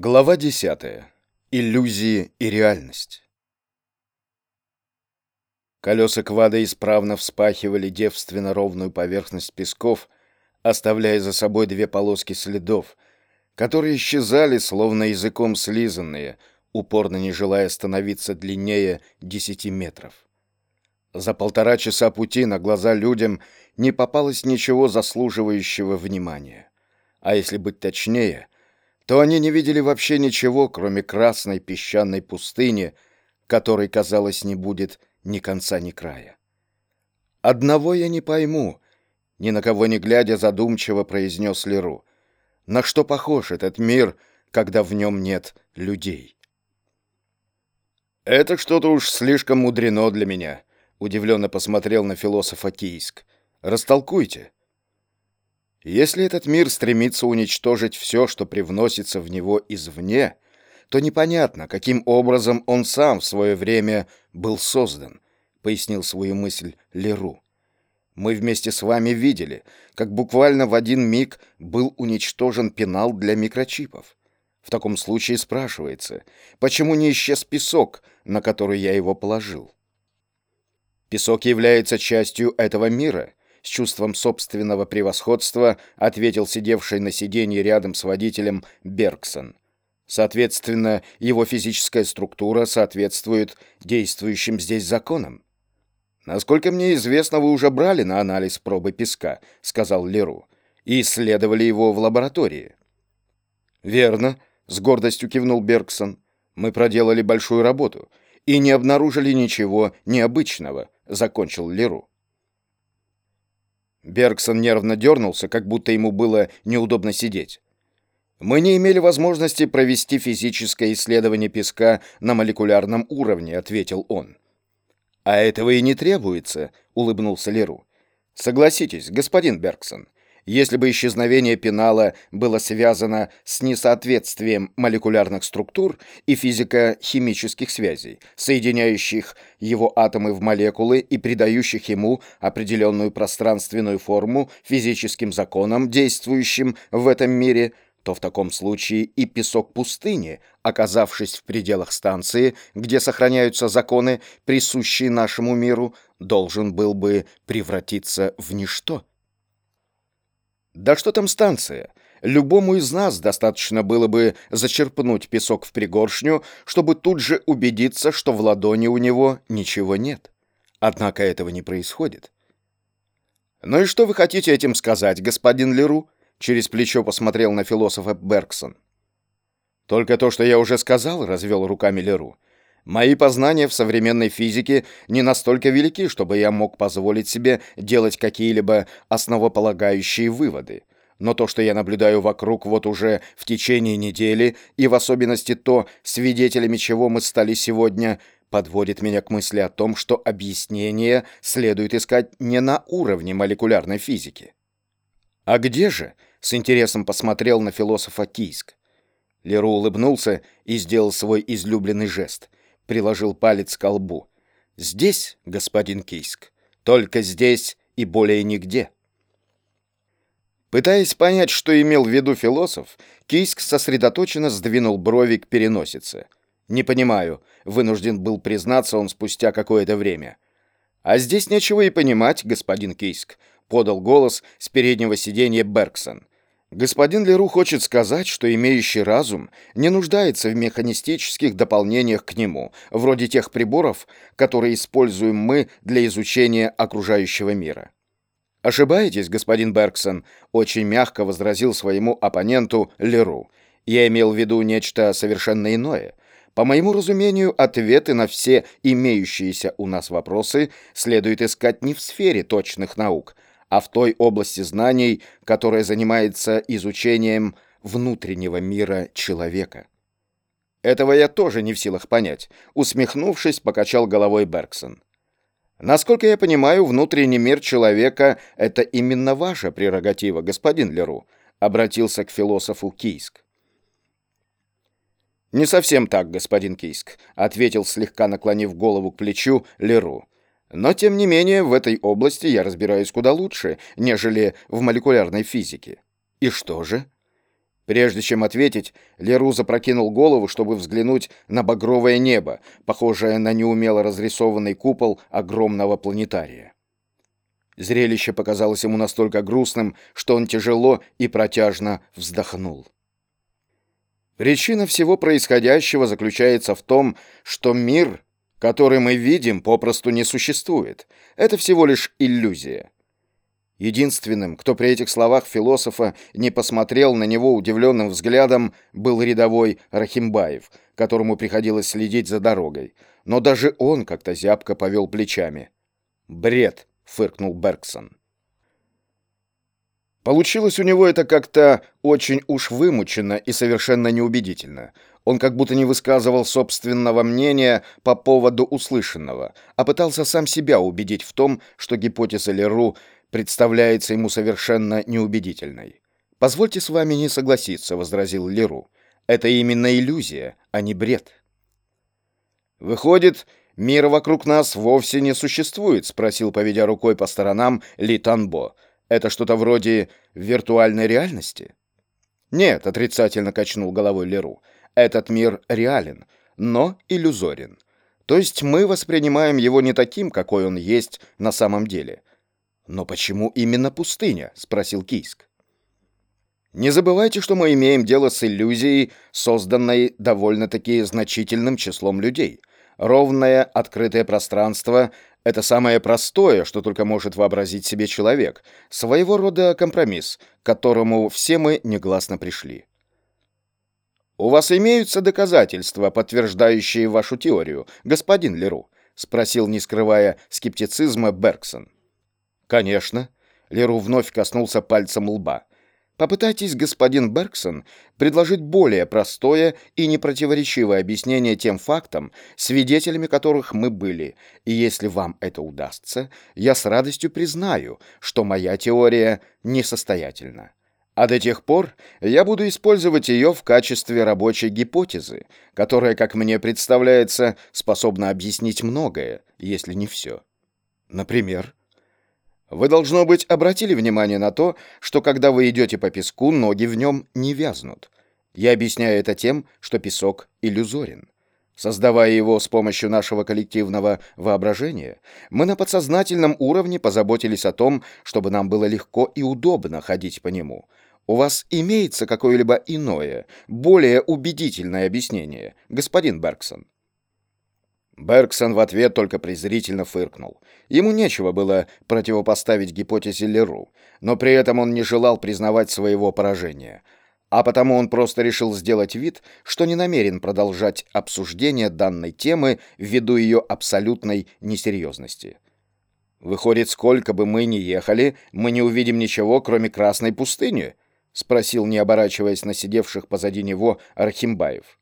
Глава 10. Иллюзии и реальность. Колеса квада исправно вспахивали девственно ровную поверхность песков, оставляя за собой две полоски следов, которые исчезали, словно языком слизанные, упорно не желая становиться длиннее десяти метров. За полтора часа пути на глаза людям не попалось ничего заслуживающего внимания. А если быть точнее — то они не видели вообще ничего, кроме красной песчаной пустыни, которой, казалось, не будет ни конца, ни края. «Одного я не пойму», — ни на кого не глядя задумчиво произнес Леру. «На что похож этот мир, когда в нем нет людей?» «Это что-то уж слишком мудрено для меня», — удивленно посмотрел на философа Кийск. «Растолкуйте». Если этот мир стремится уничтожить все, что привносится в него извне, то непонятно, каким образом он сам в свое время был создан, пояснил свою мысль Леру. Мы вместе с вами видели, как буквально в один миг был уничтожен пенал для микрочипов. В таком случае спрашивается, почему не исчез песок, на который я его положил? Песок является частью этого мира, с чувством собственного превосходства ответил сидевший на сиденье рядом с водителем Бергсон. Соответственно, его физическая структура соответствует действующим здесь законам. «Насколько мне известно, вы уже брали на анализ пробы песка», — сказал Леру, «и исследовали его в лаборатории». «Верно», — с гордостью кивнул Бергсон. «Мы проделали большую работу и не обнаружили ничего необычного», — закончил Леру. Бергсон нервно дернулся, как будто ему было неудобно сидеть. Мы не имели возможности провести физическое исследование песка на молекулярном уровне, ответил он. А этого и не требуется, улыбнулся Леру. Согласитесь, господин Бергсон, если бы исчезновение пенала было связано с несоответствием молекулярных структур и физико-химических связей, соединяющих его атомы в молекулы и придающих ему определенную пространственную форму физическим законам, действующим в этом мире, то в таком случае и песок пустыни, оказавшись в пределах станции, где сохраняются законы, присущие нашему миру, должен был бы превратиться в ничто. Да что там станция? Любому из нас достаточно было бы зачерпнуть песок в пригоршню, чтобы тут же убедиться, что в ладони у него ничего нет. Однако этого не происходит. «Ну и что вы хотите этим сказать, господин Леру?» Через плечо посмотрел на философа Бергсон. «Только то, что я уже сказал», — развел руками Леру. Мои познания в современной физике не настолько велики, чтобы я мог позволить себе делать какие-либо основополагающие выводы. Но то, что я наблюдаю вокруг вот уже в течение недели, и в особенности то, свидетелями чего мы стали сегодня, подводит меня к мысли о том, что объяснение следует искать не на уровне молекулярной физики. «А где же?» — с интересом посмотрел на философа Кийск. Леру улыбнулся и сделал свой излюбленный жест — приложил палец к колбу. «Здесь, господин Кийск, только здесь и более нигде». Пытаясь понять, что имел в виду философ, Кийск сосредоточенно сдвинул брови к переносице. «Не понимаю», — вынужден был признаться он спустя какое-то время. «А здесь нечего и понимать, господин Кийск», — подал голос с переднего сиденья Бергсон. Господин Леру хочет сказать, что имеющий разум не нуждается в механистических дополнениях к нему, вроде тех приборов, которые используем мы для изучения окружающего мира. «Ошибаетесь, господин Бергсон», — очень мягко возразил своему оппоненту Леру. «Я имел в виду нечто совершенно иное». По моему разумению, ответы на все имеющиеся у нас вопросы следует искать не в сфере точных наук, а в той области знаний, которая занимается изучением внутреннего мира человека. Этого я тоже не в силах понять, усмехнувшись, покачал головой Бергсон. Насколько я понимаю, внутренний мир человека — это именно ваша прерогатива, господин Леру, обратился к философу Кийск. «Не совсем так, господин Кийск», — ответил, слегка наклонив голову к плечу, Леру. Но, тем не менее, в этой области я разбираюсь куда лучше, нежели в молекулярной физике. И что же? Прежде чем ответить, Леру запрокинул голову, чтобы взглянуть на багровое небо, похожее на неумело разрисованный купол огромного планетария. Зрелище показалось ему настолько грустным, что он тяжело и протяжно вздохнул. Причина всего происходящего заключается в том, что мир, который мы видим, попросту не существует. Это всего лишь иллюзия. Единственным, кто при этих словах философа не посмотрел на него удивленным взглядом, был рядовой Рахимбаев, которому приходилось следить за дорогой. Но даже он как-то зябко повел плечами. «Бред!» — фыркнул Бергсон. Получилось у него это как-то очень уж вымученно и совершенно неубедительно. Он как будто не высказывал собственного мнения по поводу услышанного, а пытался сам себя убедить в том, что гипотеза Леру представляется ему совершенно неубедительной. «Позвольте с вами не согласиться», — возразил Леру. «Это именно иллюзия, а не бред». «Выходит, мир вокруг нас вовсе не существует?» — спросил, поведя рукой по сторонам, Ли Танбо. «Это что-то вроде виртуальной реальности?» «Нет», — отрицательно качнул головой Леру. «Этот мир реален, но иллюзорен. То есть мы воспринимаем его не таким, какой он есть на самом деле. «Но почему именно пустыня?» — спросил Кийск. «Не забывайте, что мы имеем дело с иллюзией, созданной довольно-таки значительным числом людей. Ровное, открытое пространство — это самое простое, что только может вообразить себе человек, своего рода компромисс, к которому все мы негласно пришли». «У вас имеются доказательства, подтверждающие вашу теорию, господин Леру?» — спросил, не скрывая скептицизма, Бергсон. «Конечно». Леру вновь коснулся пальцем лба. Попытайтесь, господин Бергсон, предложить более простое и непротиворечивое объяснение тем фактам, свидетелями которых мы были, и если вам это удастся, я с радостью признаю, что моя теория несостоятельна. А до тех пор я буду использовать ее в качестве рабочей гипотезы, которая, как мне представляется, способна объяснить многое, если не все. Например, вы, должно быть, обратили внимание на то, что когда вы идете по песку, ноги в нем не вязнут. Я объясняю это тем, что песок иллюзорен. Создавая его с помощью нашего коллективного воображения, мы на подсознательном уровне позаботились о том, чтобы нам было легко и удобно ходить по нему. У вас имеется какое-либо иное, более убедительное объяснение, господин Бергсон? Бергсон в ответ только презрительно фыркнул. Ему нечего было противопоставить гипотезе Леру, но при этом он не желал признавать своего поражения. А потому он просто решил сделать вид, что не намерен продолжать обсуждение данной темы ввиду ее абсолютной несерьезности. «Выходит, сколько бы мы ни ехали, мы не увидим ничего, кроме Красной пустыни?» — спросил, не оборачиваясь на сидевших позади него Архимбаев.